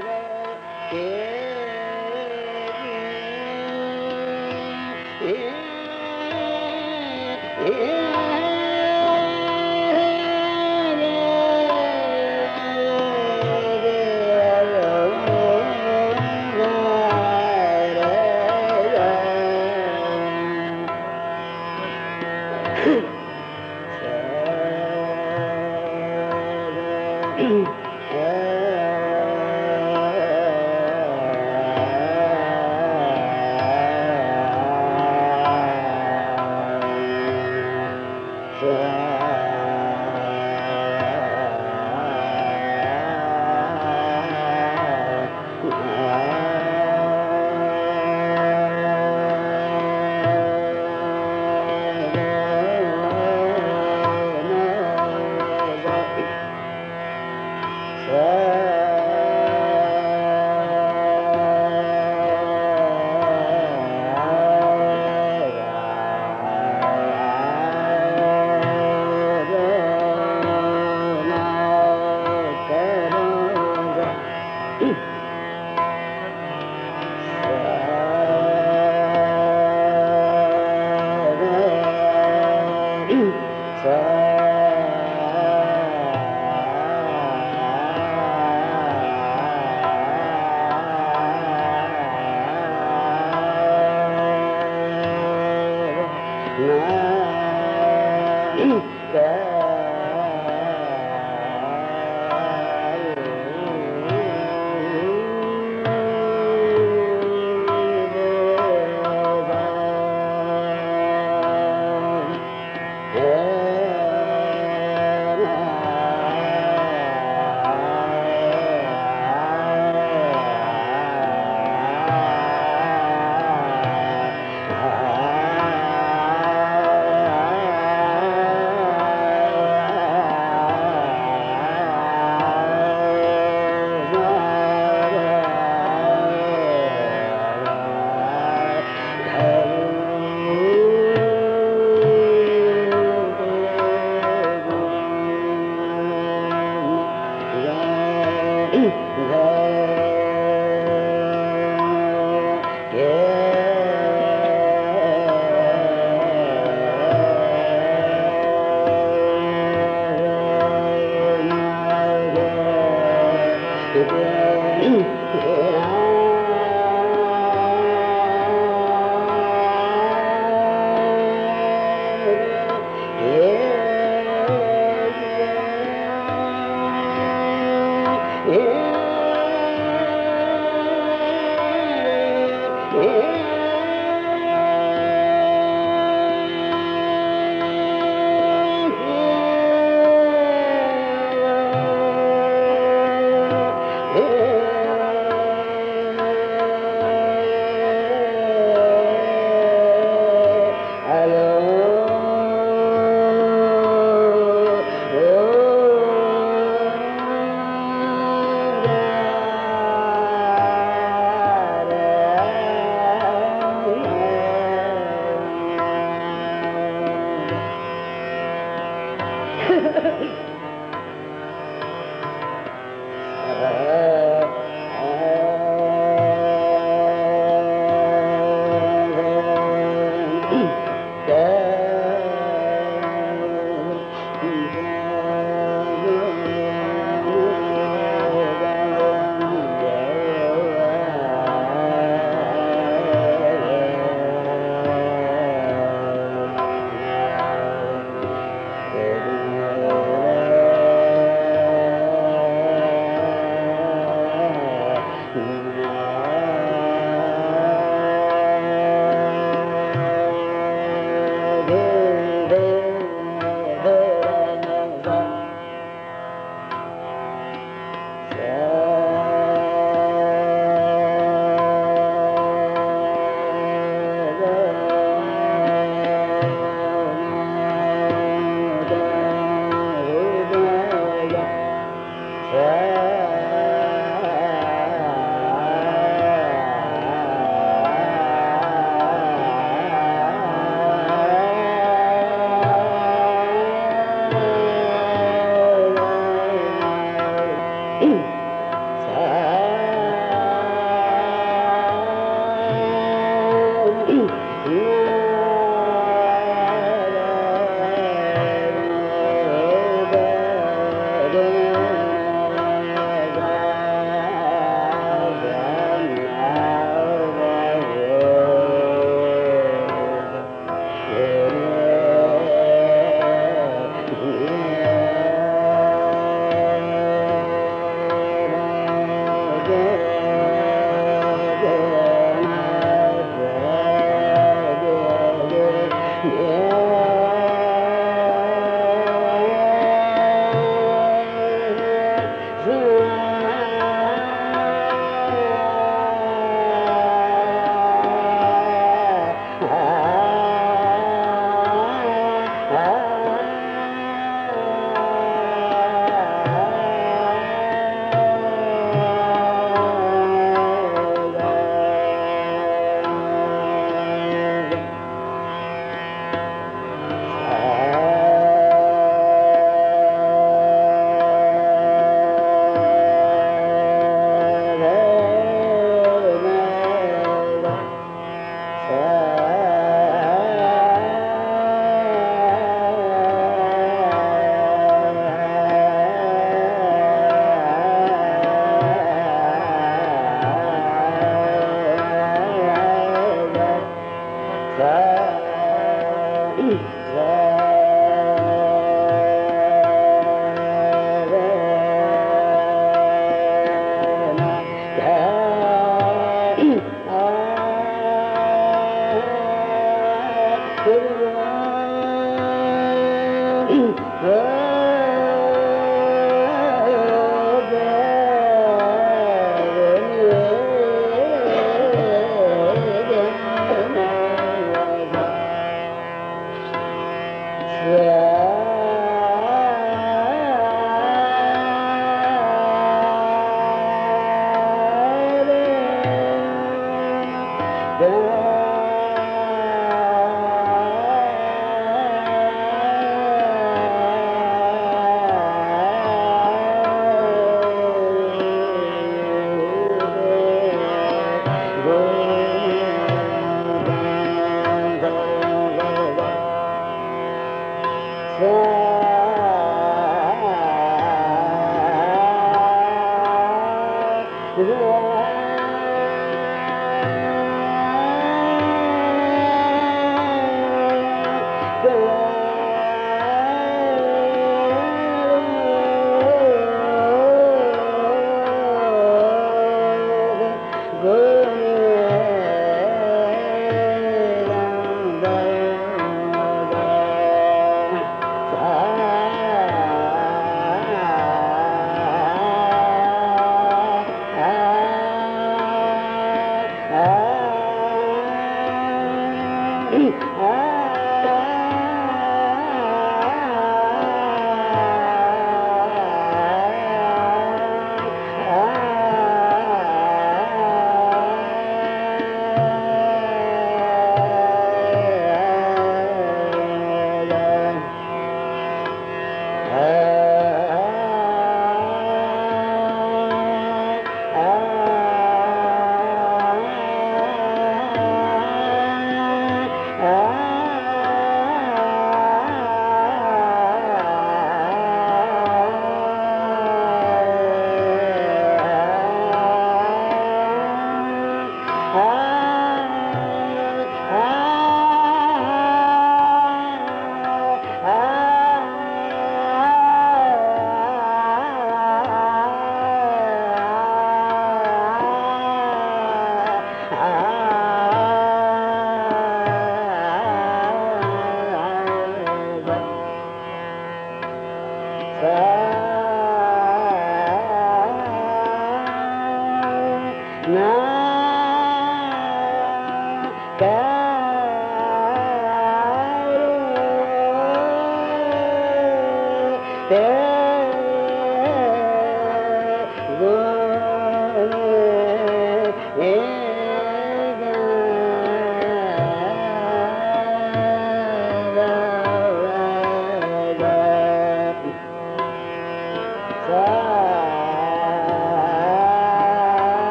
Yeah.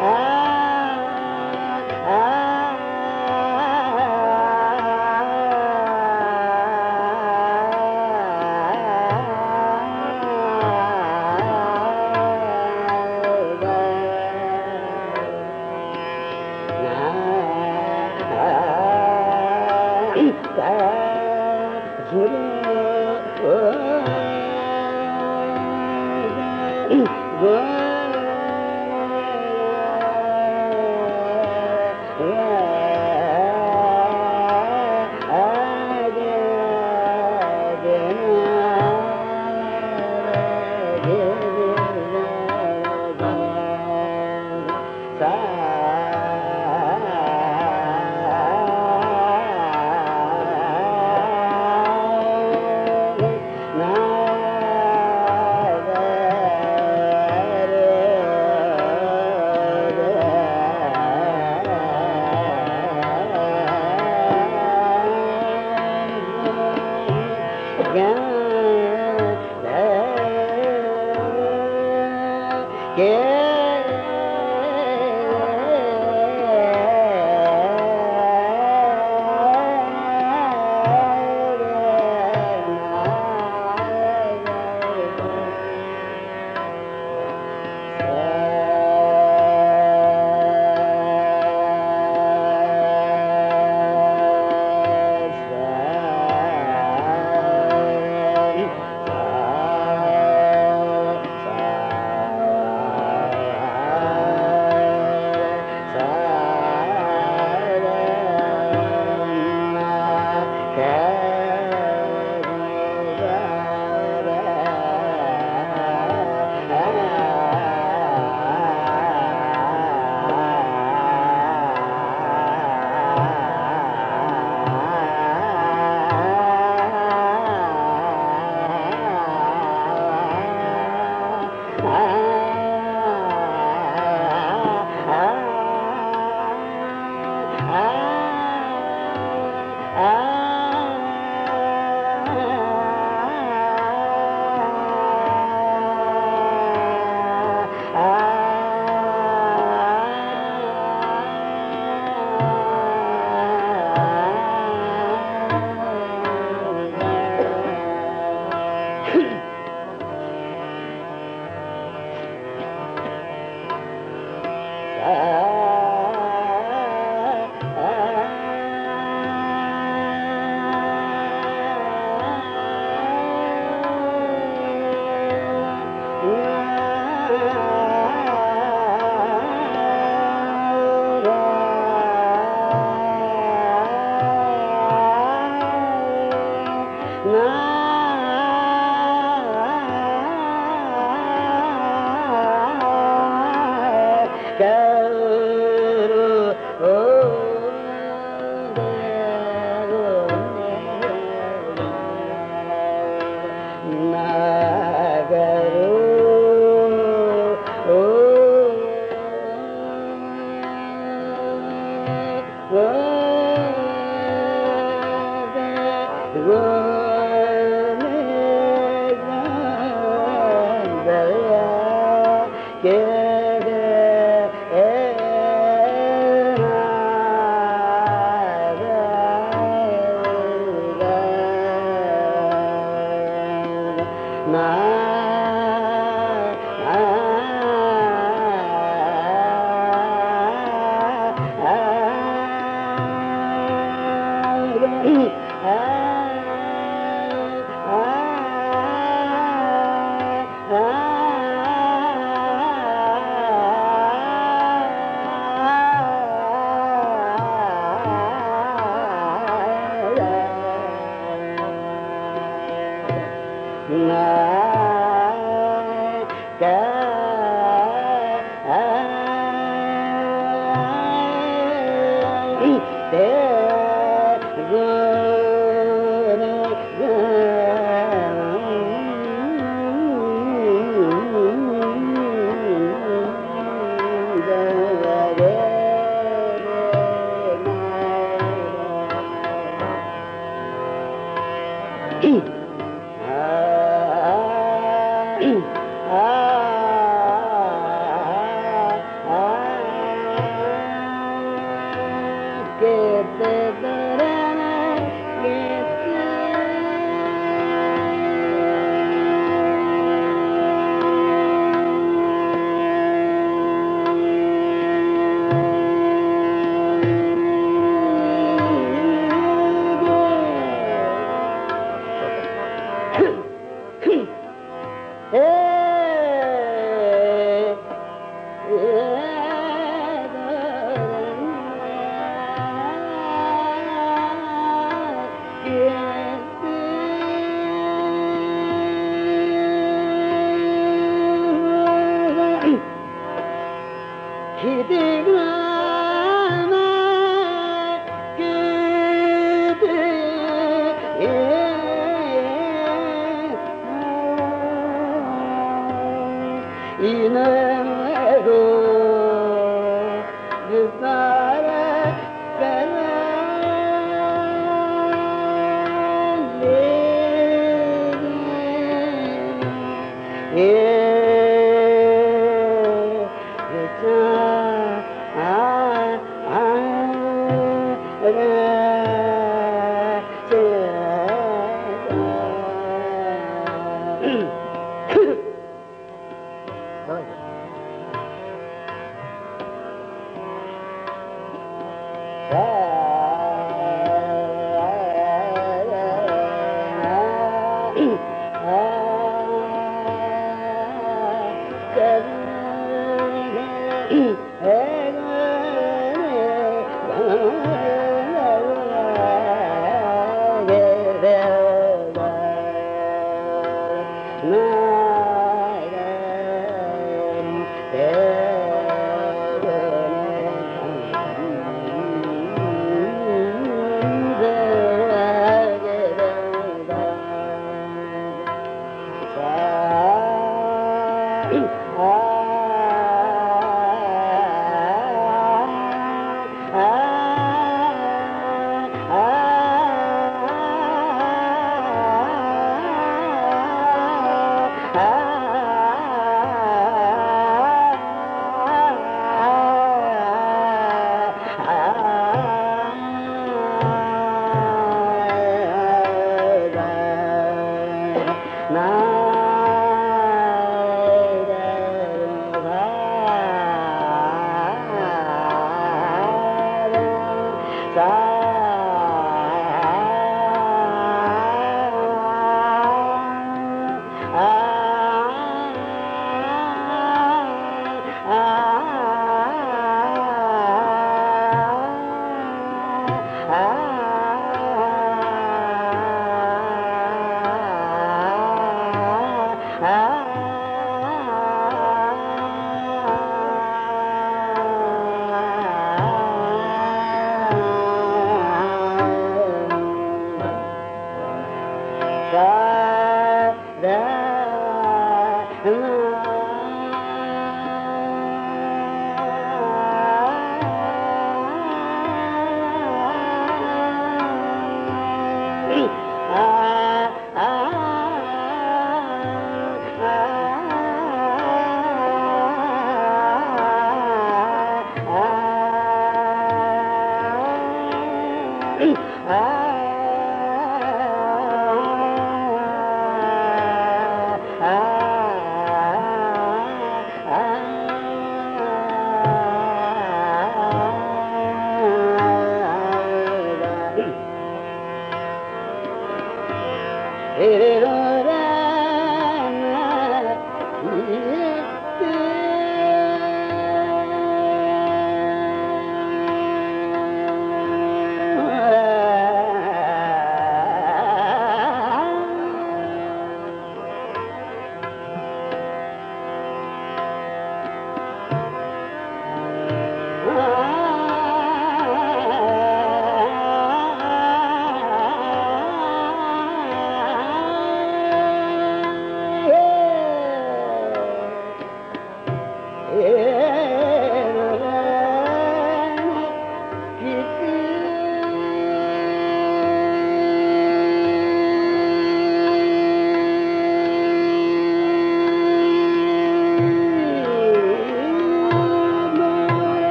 Na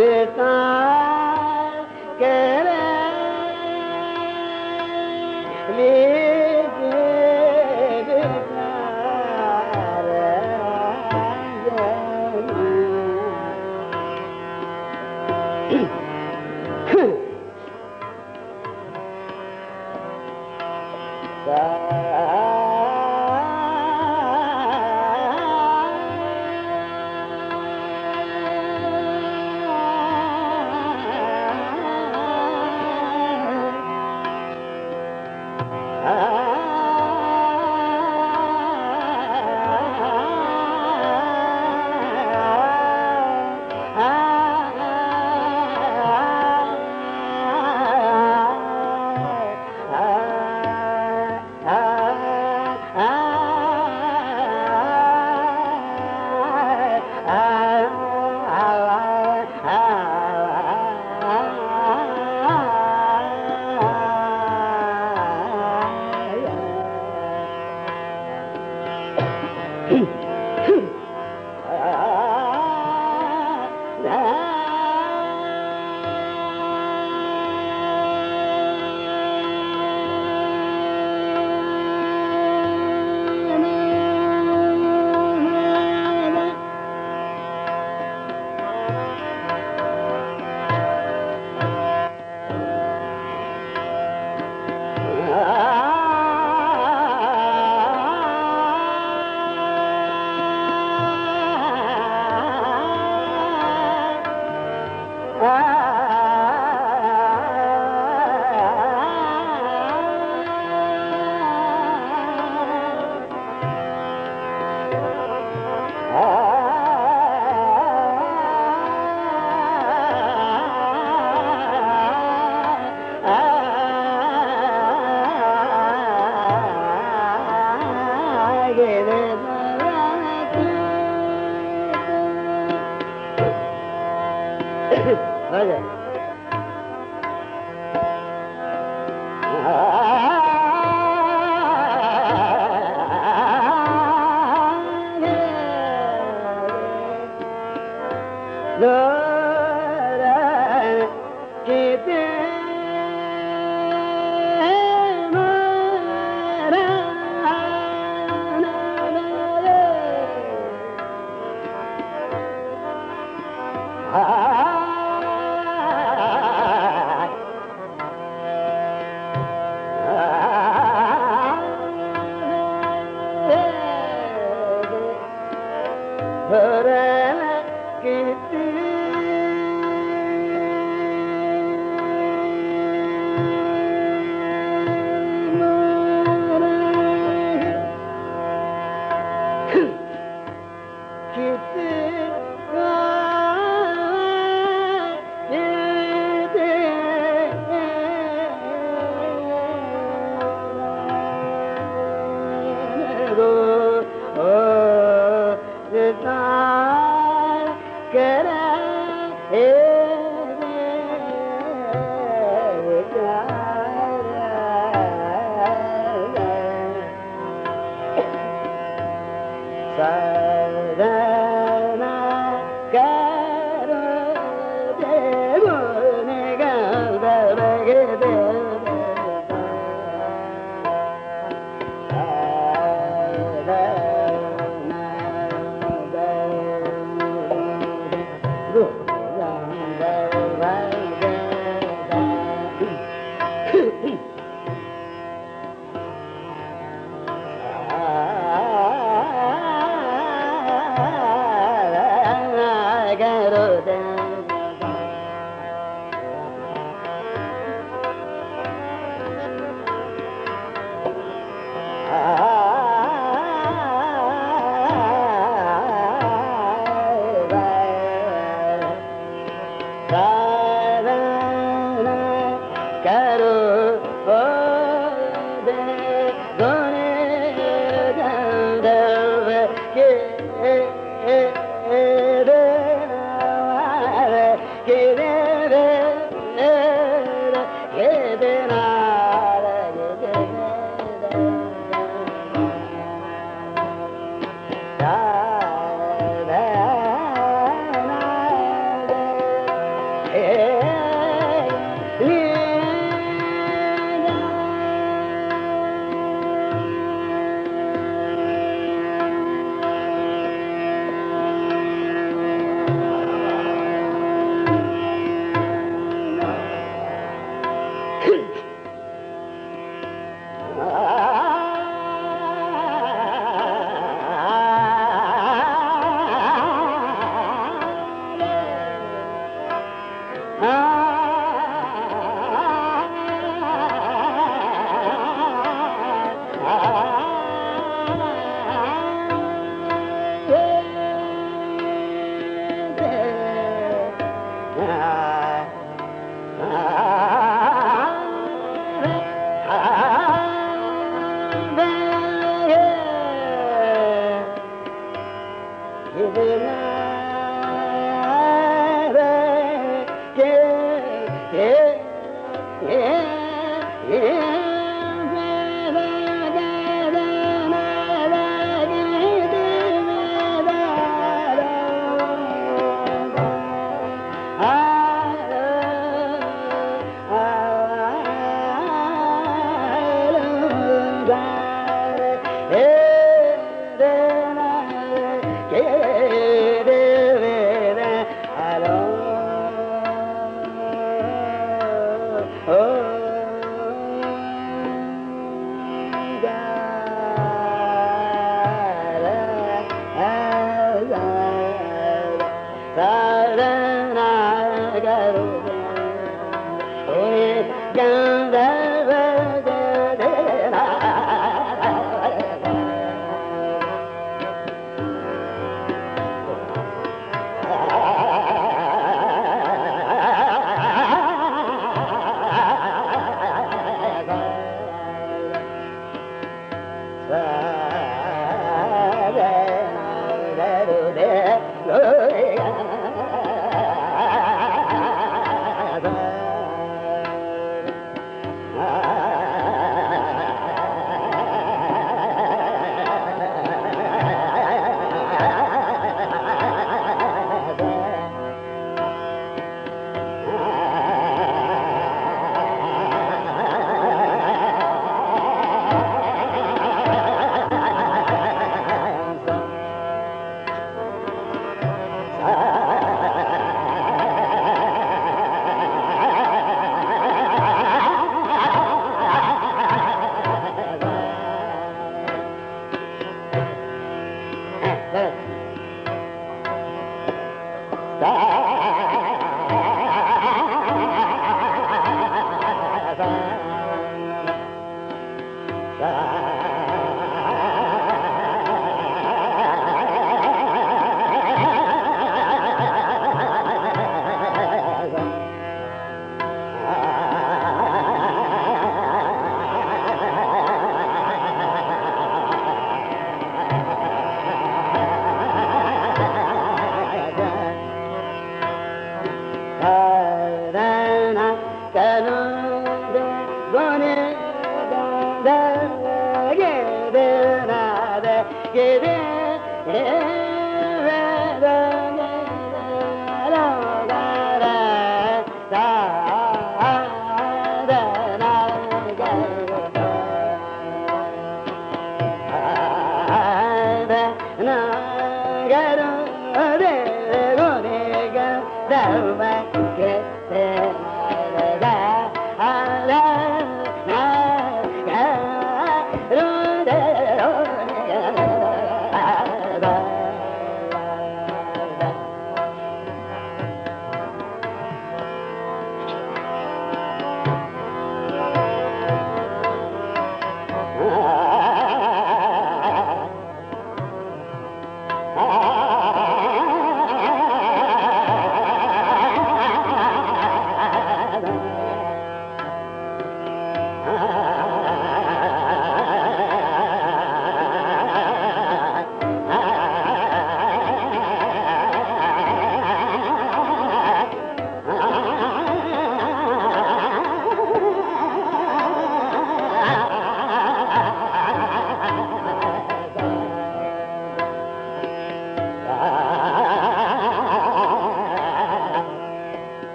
विता the Hey!